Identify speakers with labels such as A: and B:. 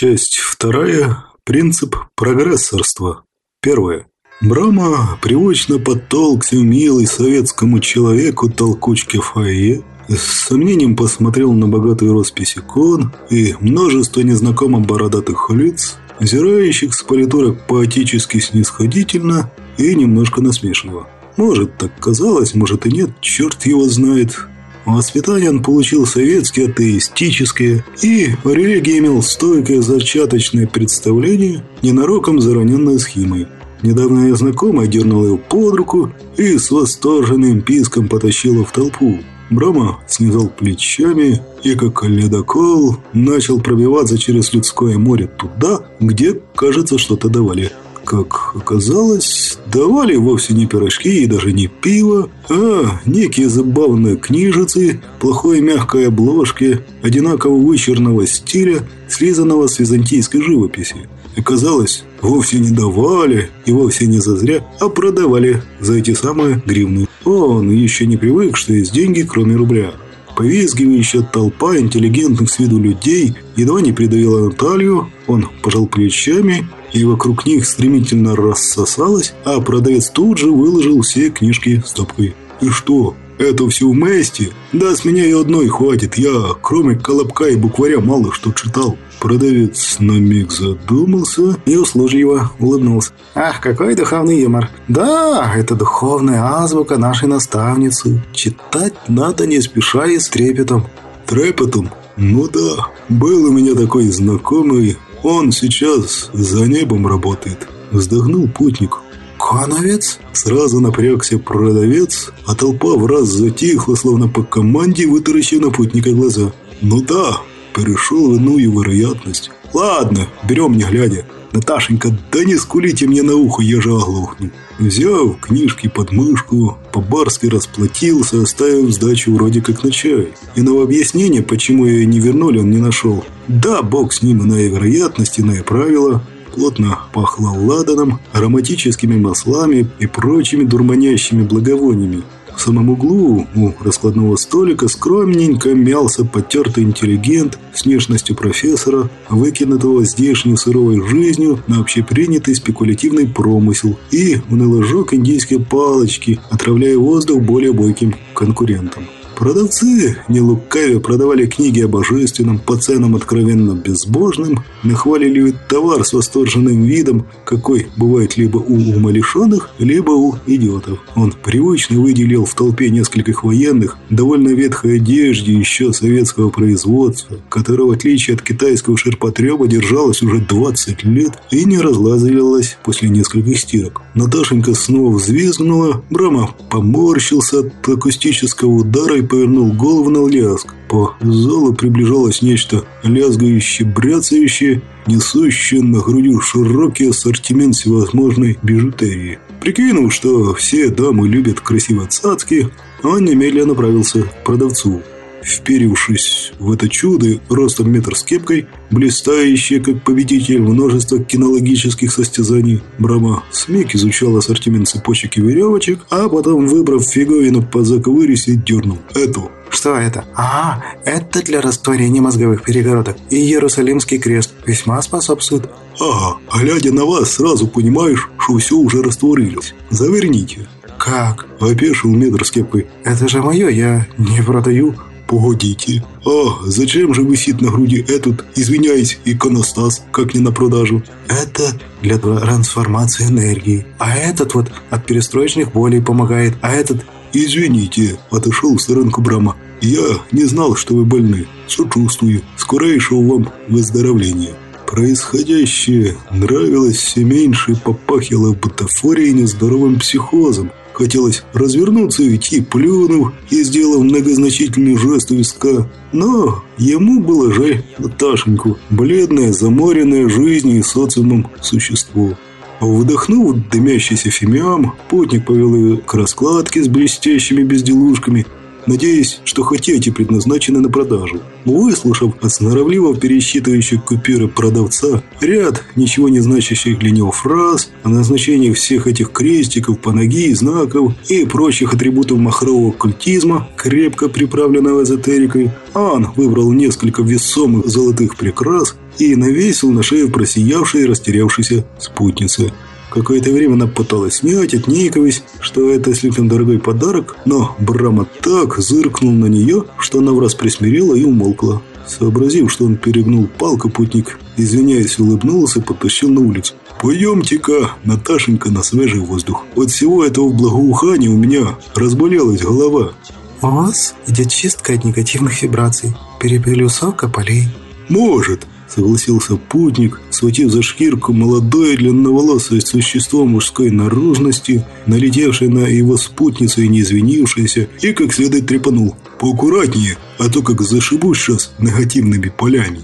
A: Часть вторая. Принцип прогрессорства. Первое. Брама привычно подтолкся милый советскому человеку толкучке фойе, с сомнением посмотрел на богатую роспись икон и множество незнакомо бородатых лиц, взирающих с политурок поотически снисходительно и немножко насмешливо. Может, так казалось, может и нет, черт его знает. Воспитание он получил советское, атеистическое, и о религии имел стойкое зачаточное представление, ненароком зараненное схемой. Недавно я знакомая дернула его под руку и с восторженным писком потащила в толпу. Брама снизал плечами и, как ледокол, начал пробиваться через людское море туда, где, кажется, что-то давали. Как оказалось, давали вовсе не пирожки и даже не пиво, а некие забавные книжицы, плохой мягкой обложки, одинаково вычурного стиля, слизанного с византийской живописи. Оказалось, вовсе не давали и вовсе не зазря, а продавали за эти самые гривны. Он еще не привык, что есть деньги, кроме рубля. Повизгивающая толпа интеллигентных с виду людей едва не придавила Наталью, он пожал плечами и вокруг них стремительно рассосалось, а продавец тут же выложил все книжки стопкой. «И что, это все вместе? Да с меня и одной хватит, я, кроме колобка и букваря, мало что читал». Продавец на миг задумался и услужливо улыбнулся. «Ах, какой духовный юмор! Да, это духовная азбука нашей наставницы. Читать надо не спеша и с трепетом». «Трепетом? Ну да, был у меня такой знакомый, он сейчас за небом работает. Вздохнул путник. «Коновец?» Сразу напрягся продавец, а толпа в раз затихла, словно по команде, вытаращив на путника глаза. «Ну да, перешел в иную вероятность. Ладно, берем не глядя. Наташенька, да не скулите мне на ухо, я же оглохну». Взяв книжки под мышку, по-барски расплатился, оставив сдачу вроде как на чай. Иного объяснения, почему ее не вернули, он не нашел. Да, бог с ним, иная вероятность, иные правила. Плотно пахло ладаном, ароматическими маслами и прочими дурманящими благовониями. В самом углу у раскладного столика скромненько мялся потертый интеллигент с внешностью профессора, выкинутого здешней суровой жизнью на общепринятый спекулятивный промысел и уныло жег индийские палочки, отравляя воздух более бойким конкурентам. Продавцы, не лукавя, продавали книги о божественном по ценам откровенно безбожным, нахвалили товар с восторженным видом, какой бывает либо у умалишенных, либо у идиотов. Он привычно выделил в толпе нескольких военных, довольно ветхой одежде еще советского производства, которая, в отличие от китайского ширпотреба, держалась уже 20 лет и не разлазывалась после нескольких стирок. Наташенька снова взвизгнула, Брама поморщился от акустического удара и повернул голову на лязг. По залу приближалось нечто лязгающее, бряцающее, несущее на груди широкий ассортимент всевозможной бижутерии. Прикинув, что все дамы любят красивые цацки, он немедленно направился к продавцу. Вперившись в это чудо ростом метр с кепкой, блистающее как победитель множества кинологических состязаний, Брама смек изучал ассортимент цепочек и веревочек, а потом, выбрав фиговину по заковырисе, дернул эту.
B: Что это? А, это для растворения мозговых перегородок. И Иерусалимский крест весьма способствует.
A: Ага, глядя на вас, сразу понимаешь, что все уже растворилось. Заверните.
B: Как?
A: Опешил метр с кепкой.
B: Это же мое, я не продаю.
A: Погодите. А зачем же висит на груди этот, извиняюсь, иконостас, как не на продажу?
B: Это для трансформации энергии. А этот вот от перестроечных болей помогает. А этот...
A: Извините, отошел в сторонку Брама. Я не знал, что вы больны. Сочувствую. Скорейшего вам выздоровления. Происходящее нравилось все меньше и попахивало бутафорией нездоровым психозом. Хотелось развернуться и уйти, плюнув и сделав многозначительный жест у виска. Но ему было жаль Наташеньку, бледное, заморенное жизнью и социумом существо. Вдохнув дымящийся фимиам, путник повел ее к раскладке с блестящими безделушками. Надеясь, что хоть эти предназначены на продажу. Выслушав от сноровливо пересчитывающих купюры продавца ряд ничего не значащих для него фраз о назначении всех этих крестиков, паноги, знаков и прочих атрибутов махрового культизма, крепко приправленного эзотерикой, Ан выбрал несколько весомых золотых прикрас и навесил на шею просиявшей и растерявшейся спутницы. Какое-то время она пыталась снять, отнекиваясь, что это слишком дорогой подарок, но Брама так зыркнул на нее, что она враз присмирела и умолкла. Сообразив, что он перегнул палку, путник, извиняясь, улыбнулся и потащил на улицу. «Пойдемте-ка, Наташенька, на свежий воздух. От всего этого благоухания у меня разболелась голова».
B: «У вас идет чистка от негативных вибраций, переплюсовка полей».
A: «Может», согласился путник, схватив за шкирку молодое длинноволосое существо мужской наружности, налетевшее на его спутницу и не извинившееся, и как следует трепанул. «Поаккуратнее, а то как зашибусь сейчас негативными полями».